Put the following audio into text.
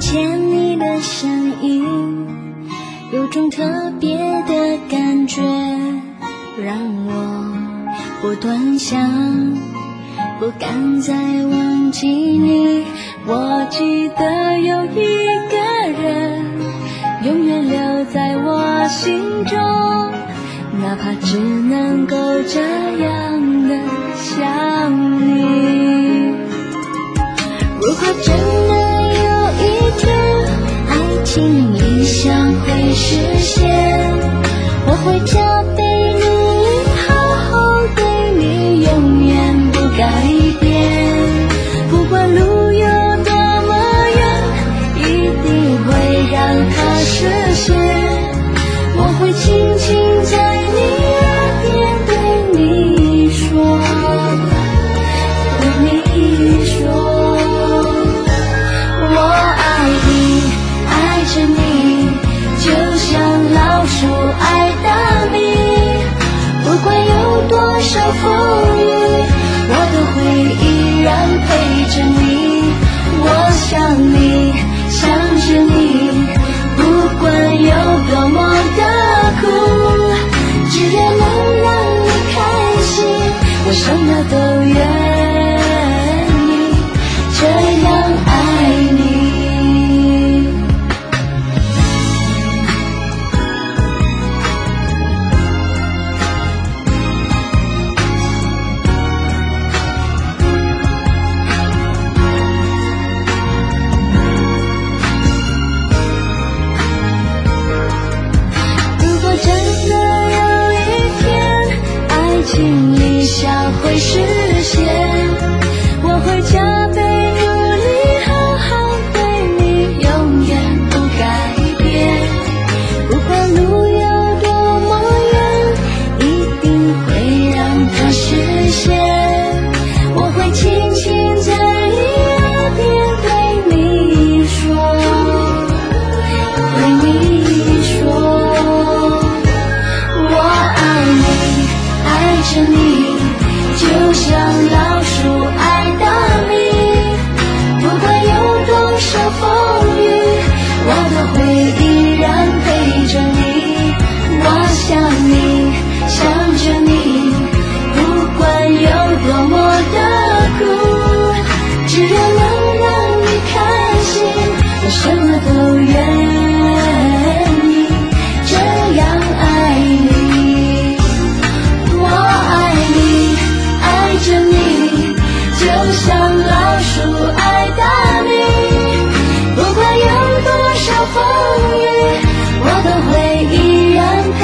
见你的身影有种特别的感觉让我不断想不敢再忘记你。我记得有一个人永远留在我心中哪怕只能够这样的想你。如果真实现我会。不想要老鼠爱大米不管有多少风雨我都会依然陪